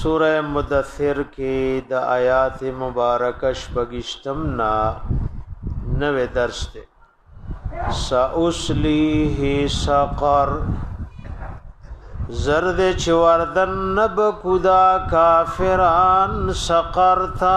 سوره مدثر کې د آیات مبارک شپږشتم نا نوې درس ته ساوسلیه سقر زرد چوردن نب کدا کافران سقر تا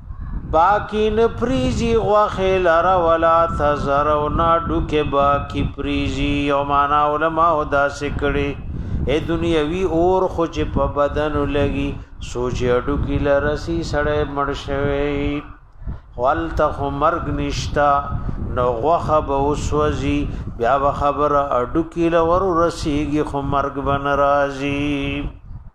باقی نه پریزی غوخه لره ولا تزر او نا ډوکه باقی پریزی یو معنا علماء دا سکړي اے دنیوي اور خو چې په بدن لګي سوچ اډو کی لرسی سړی مړ شوی خپل ته مرګ نشتا نو غوخه به وسوځي بیا به خبره اډو کی لور رسیږي خو مرګ بن راځي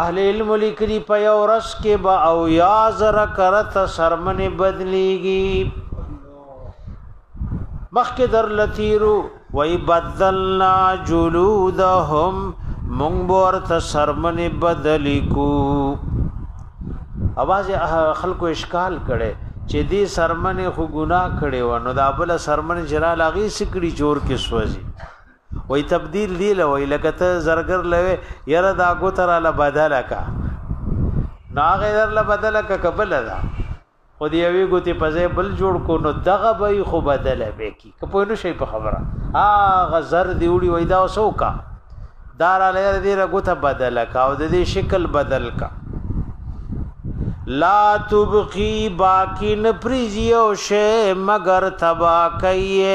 اهل علم لیکلی په یو ورځ کې به او یا زره کرت سرمنه بدلیږي مخکې در لتیرو وای بدلنا جلودهم مونږ ورته سرمنه بدلی کو اواز خلکو اشکال کړي چې دې سرمنه خو ګناه کړي و نو دا بل سرمنه جرا لاغي سکړي جوړ کې سوځي وای تبديل دی لوي لکه ته زرګر لوي یره دا ګوت را ل بدل کا ناغه در ل بدل کا قبل دا خو دی وی ګوتی په ځای بل جوړ کو نو دغه به خو بدل به کی کپو نو شي په خبره هغه زر دی وړي وای دا وسوکا دار لیر دی را ګوت بدل کا او د دې شکل بدل کا لا تبقی باقی نپریزیو شے مگر تبا کئیے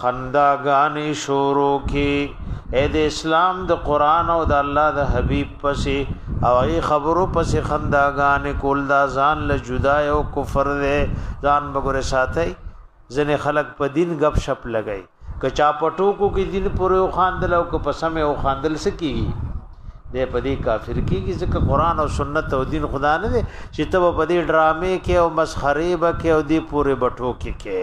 خندا غانې شورو کې اې د اسلام د قران او د الله د حبيب پسې او ای خبرو پسې خندا غانې کول دا ځان له جدا او کفر دې ځان بګره ساتي ځنې خلق په دین غب شپ لګي کچا پټو کو کې دین پر او خاندل او کو پسمه او خاندل سکی دې په دې کافر کېږي ځکه قران او سنت او دین خدا نه دې چې ته په دې ډرامې کې او مسخري به کې او دې پوره بټو کې کې